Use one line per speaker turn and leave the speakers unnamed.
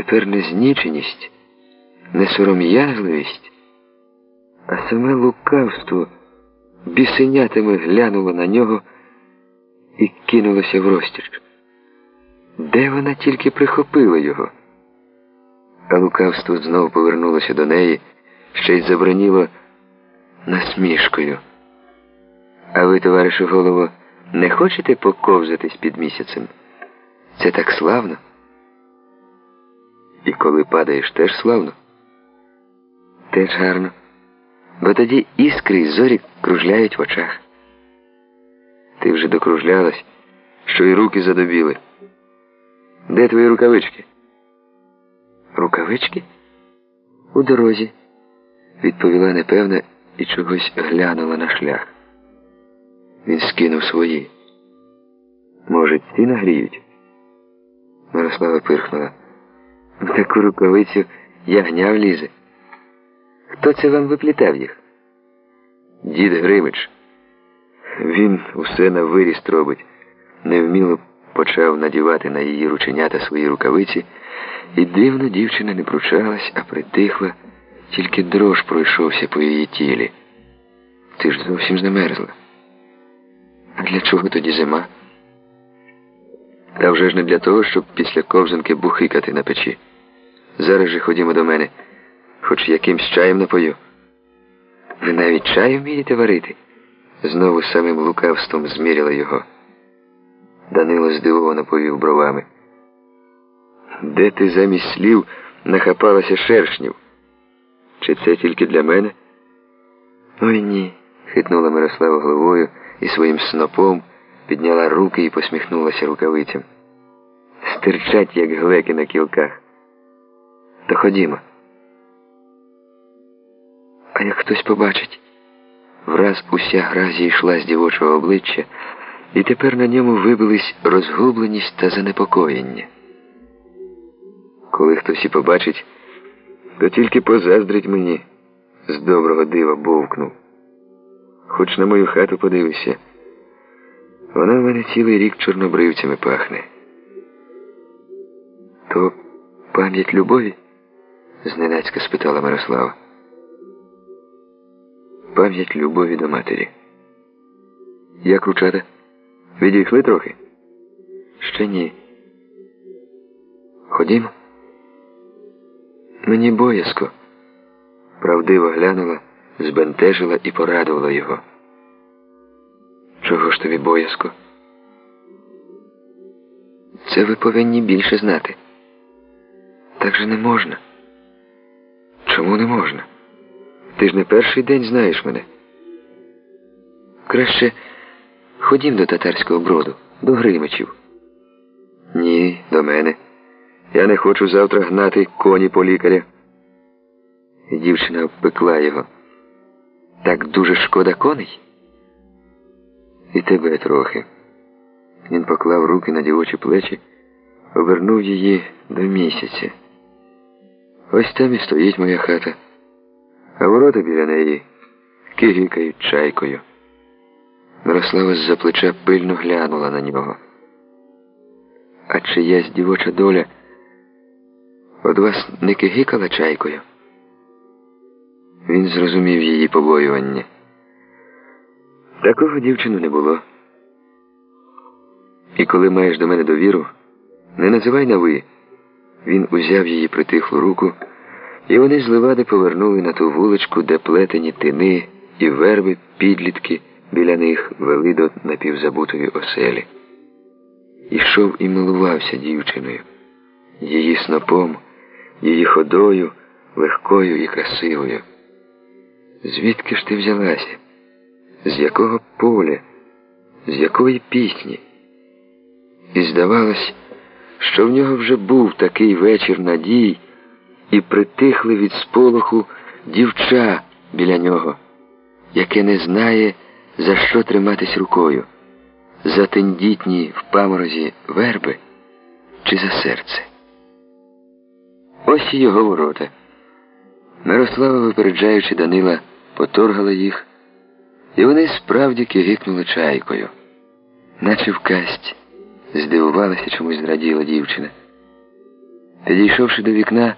тепер не зніченість, не сором'язливість, а саме лукавство бісенятами глянуло на нього і кинулося в розтіч. Де вона тільки прихопила його? А лукавство знову повернулося до неї, ще й заброніло насмішкою. А ви, товаришу голово, не хочете поковзатись під місяцем? Це так славно. І коли падаєш, теж славно. Теж гарно. Бо тоді іскри й зорі кружляють в очах. Ти вже докружлялась, що й руки задобіли. Де твої рукавички? Рукавички? У дорозі, відповіла непевна і чогось глянула на шлях. Він скинув свої. Може, ці нагріють? Мирослава пирхнула. В таку рукавицю ягня влізе. Хто це вам виплітав їх? Дід Гримич. Він усе на виріст робить. Невміло почав надівати на її рученята свої рукавиці, і дивно дівчина не пручалась, а притихла, тільки дрож пройшовся по її тілі. Ти ж зовсім замерзла. А для чого тоді зима? Та вже ж не для того, щоб після ковзанки бухикати на печі. Зараз же ходімо до мене, хоч якимсь чаєм напою. Ви навіть чаю вмієте варити? Знову самим лукавством зміряла його. Данило здивовано повів бровами. Де ти замість слів нахапалася шершнів? Чи це тільки для мене? Ой ні, хитнула Мирослава головою і своїм снопом підняла руки і посміхнулася рукавицям. Стирчать, як глеки на кілках. То ходімо. А як хтось побачить, враз уся гра зійшла з дівочого обличчя, і тепер на ньому вибились розгубленість та занепокоєння. Коли хтось і побачить, то тільки позаздрить мені, з доброго дива бовкнув. Хоч на мою хату подивися, вона в мене цілий рік чорнобривцями пахне. То пам'ять любові? Зненацька спитала Мирослава. Пам'ять любові до матері. Як ручата? Відійшли трохи? Ще ні. Ходімо. Мені боязко. Правдиво глянула, збентежила і порадувала його. Чого ж тобі боязко? Це ви повинні більше знати. Так же не можна. Чому не можна? Ти ж не перший день знаєш мене. Краще ходім до татарського броду, до Гримичів. Ні, до мене. Я не хочу завтра гнати коні по лікаря. Дівчина обпекла його. Так дуже шкода коней? І тебе трохи. Він поклав руки на дівочі плечі, повернув її до місяця. Ось там і стоїть моя хата, а ворота біля неї кигікають чайкою. Мирослава з-за плеча пильно глянула на нього. А чиясь дівоча доля от вас не кигикала чайкою? Він зрозумів її побоювання. Такого дівчину не було. І коли маєш до мене довіру, не називай на ви. Він узяв її притихлу руку, і вони з левади повернули на ту вуличку, де плетені тини і верби, підлітки біля них вели до напівзабутої оселі. Ішов і милувався дівчиною, її снопом, її ходою, легкою і красивою. Звідки ж ти взялася? З якого поля, з якої пісні? І здавалось, що в нього вже був такий вечір надій, і притихли від сполоху дівча біля нього, яке не знає, за що триматись рукою, за тендітні в паморозі верби чи за серце. Ось і його ворота. Мирослава, випереджаючи Данила, поторгала їх, і вони справді кигикнули чайкою, наче в касті. Здивувалася, чомусь зраділа дівчина. Підійшовши до вікна,